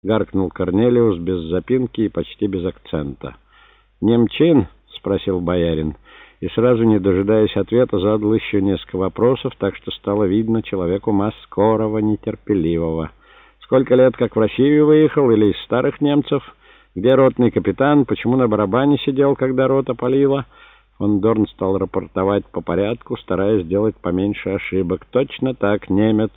— гаркнул Корнелиус без запинки и почти без акцента. «Немчин?» — спросил боярин, и сразу, не дожидаясь ответа, задал еще несколько вопросов, так что стало видно человеку ума скорого, нетерпеливого. «Сколько лет как в Россию выехал или из старых немцев? Где ротный капитан? Почему на барабане сидел, когда рота палила?» Фон Дорн стал рапортовать по порядку, стараясь сделать поменьше ошибок. «Точно так, немец.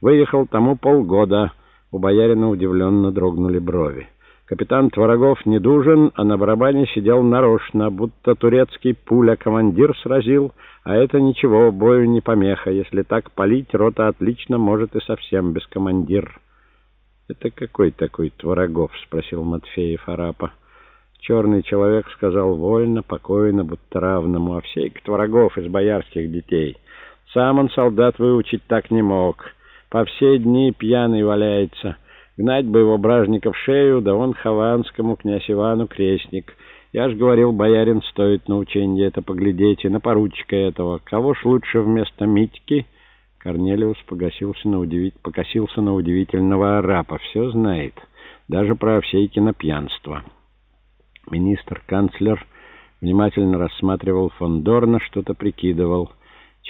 Выехал тому полгода». У боярина удивленно дрогнули брови. Капитан Творогов не дужен, а на барабане сидел нарочно, будто турецкий пуля командир сразил, а это ничего, бою не помеха. Если так палить, рота отлично может и совсем без командир. — Это какой такой Творогов? — спросил Матфеев Арапа. Черный человек сказал вольно, покойно, будто равному, а всейк Творогов из боярских детей. Сам он солдат выучить так не мог — по все дни пьяный валяется. Гнать бы его бражника шею, да он Хованскому, князь Ивану, крестник. Я ж говорил, боярин, стоит на ученье это поглядите, на поручика этого. Кого ж лучше вместо Митьки?» Корнелиус погасился на удивить... покосился на удивительного арапа. Все знает, даже про Овсейкино пьянство. Министр-канцлер внимательно рассматривал фон Дорна, что-то прикидывал.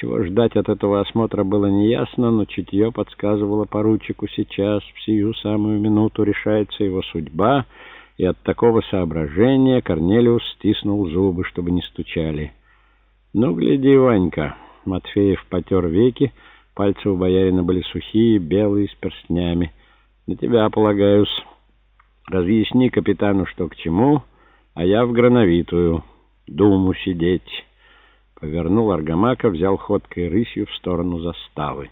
Чего ждать от этого осмотра было неясно, но чутье подсказывало поручику сейчас, в сию самую минуту решается его судьба, и от такого соображения Корнелиус стиснул зубы, чтобы не стучали. «Ну, гляди, Ванька!» Матфеев потер веки, пальцы у боярина были сухие, белые, с перстнями. «На тебя полагаюсь. Разъясни капитану, что к чему, а я в грановитую. Думу сидеть». Повернул Аргамака, взял ходкой рысью в сторону заставы.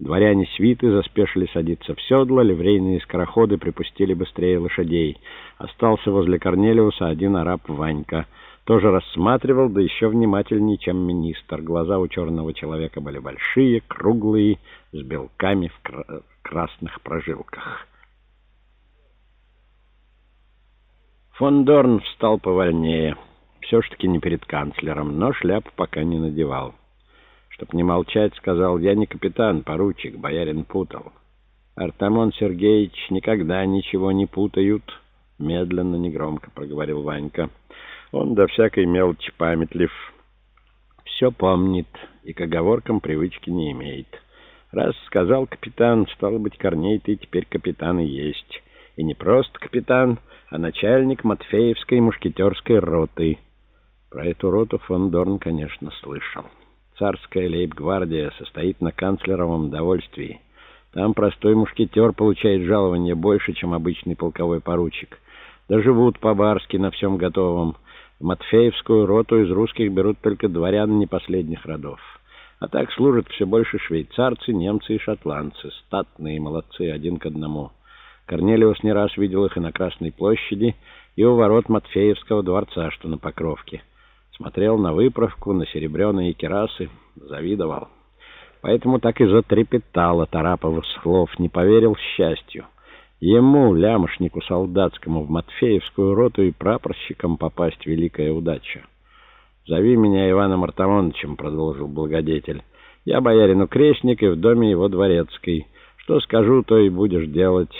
Дворяне свиты заспешили садиться в седло, ливрейные скороходы припустили быстрее лошадей. Остался возле Корнелиуса один араб Ванька. Тоже рассматривал, да еще внимательнее, чем министр. Глаза у черного человека были большие, круглые, с белками в кра красных прожилках. Фон Дорн встал повольнее все ж таки не перед канцлером, но шляпу пока не надевал. Чтоб не молчать, сказал, я не капитан, поручик, боярин путал. Артамон Сергеевич никогда ничего не путают, медленно, негромко проговорил Ванька. Он до всякой мелочи памятлив, все помнит и к оговоркам привычки не имеет. Раз сказал капитан, стал быть, Корней, ты теперь капитан и есть. И не просто капитан, а начальник Матфеевской мушкетерской роты — про эту роту фон Дорн, конечно, слышал. Царская лейб-гвардия состоит на канцлеровом довольствии. Там простой мушкетер получает жалование больше, чем обычный полковой поручик. Да живут по-барски на всем готовом. В Матфеевскую роту из русских берут только дворян не последних родов. А так служат все больше швейцарцы, немцы и шотландцы. Статные молодцы, один к одному. Корнелиус не раз видел их и на Красной площади, и у ворот Матфеевского дворца, что на Покровке смотрел на выправку, на серебряные керасы, завидовал. Поэтому так и затрепетал от Арапова слов, не поверил счастью. Ему, лямошнику солдатскому, в Матфеевскую роту и прапорщикам попасть великая удача. «Зови меня Иваном Артамоновичем», — продолжил благодетель. «Я боярину крестник и в доме его дворецкой. Что скажу, то и будешь делать.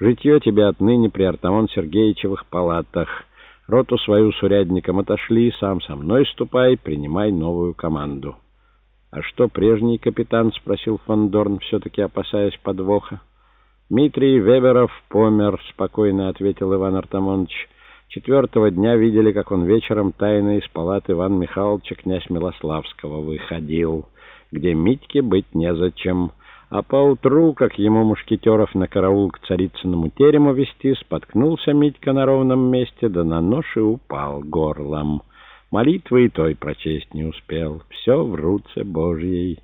Житье тебе отныне при Артамон Сергеевичевых палатах». Роту свою с урядником отошли, сам со мной ступай, принимай новую команду. — А что прежний капитан? — спросил фон Дорн, все-таки опасаясь подвоха. — Дмитрий Веберов помер, — спокойно ответил Иван Артамонович. Четвертого дня видели, как он вечером тайно из палаты Ивана Михайловича князь Милославского выходил, где Митьке быть незачем. А поутру, как ему мушкетеров на караул к царицыному терему вести, споткнулся Митька на ровном месте, да на нож и упал горлом. Молитвы и той прочесть не успел. Все в руце Божьей.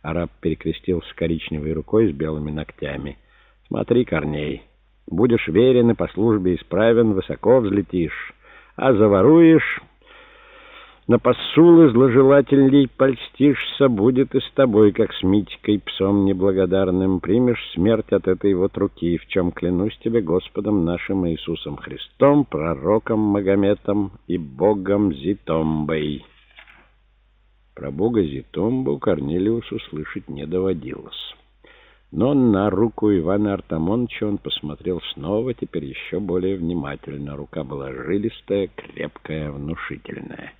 Араб перекрестился коричневой рукой с белыми ногтями. Смотри, Корней, будешь верен и по службе исправен, высоко взлетишь, а заворуешь... На посулы зложелательней польстишься, будет и с тобой, как с Митькой, псом неблагодарным. Примешь смерть от этой вот руки, в чем клянусь тебе Господом нашим Иисусом Христом, пророком Магометом и Богом Зитомбой. Про Бога Зитомбу Корнелиусу слышать не доводилось. Но на руку Ивана Артамоновича он посмотрел снова, теперь еще более внимательно. Рука была жилистая, крепкая, внушительная.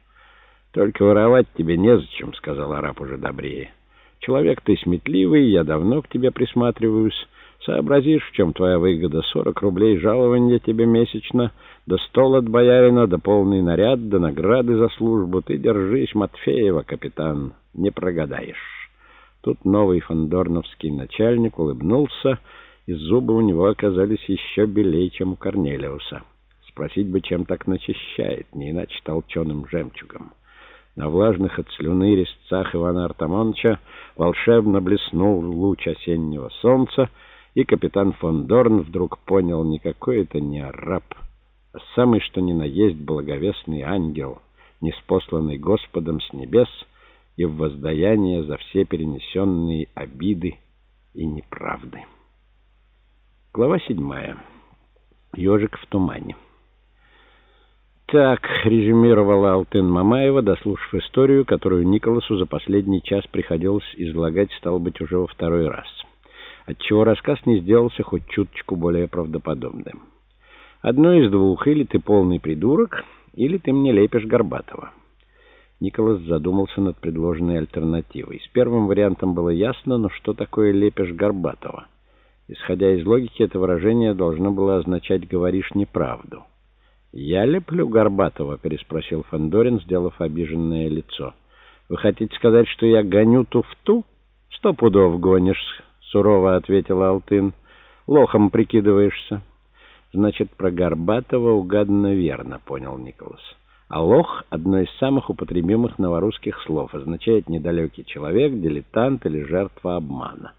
«Только воровать тебе незачем», — сказал араб уже добрее. «Человек ты сметливый, я давно к тебе присматриваюсь». Сообразишь, в чем твоя выгода. Сорок рублей жалования тебе месячно, да стол от боярина, да полный наряд, да награды за службу. Ты держись, Матфеева, капитан, не прогадаешь. Тут новый фондорновский начальник улыбнулся, и зубы у него оказались еще белее, чем у Корнелиуса. Спросить бы, чем так начищает, не иначе толченым жемчугом. На влажных от слюны резцах Ивана Артамоновича волшебно блеснул луч осеннего солнца, и капитан фон Дорн вдруг понял, никакой это не араб, а самый что ни на есть благовестный ангел, неспосланный Господом с небес и в воздаяние за все перенесенные обиды и неправды. Глава седьмая. Ежик в тумане. Так, резюмировала Алтын Мамаева, дослушав историю, которую Николасу за последний час приходилось излагать, стал быть, уже во второй раз отчего рассказ не сделался хоть чуточку более правдоподобным. Одно из двух, или ты полный придурок, или ты мне лепишь Горбатова. Николас задумался над предложенной альтернативой. С первым вариантом было ясно, но что такое лепишь Горбатова? Исходя из логики, это выражение должно было означать «говоришь неправду». «Я леплю Горбатова?» — переспросил Фандорин, сделав обиженное лицо. «Вы хотите сказать, что я гоню туфту? Сто пудов гонишь». — сурово ответила Алтын. «Лохом прикидываешься». «Значит, про Горбатова угадано верно», — понял Николас. А лох — одно из самых употребимых новорусских слов, означает «недалекий человек», «дилетант» или «жертва обмана».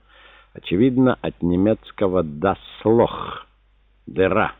Очевидно, от немецкого «das Loch» — «дыра».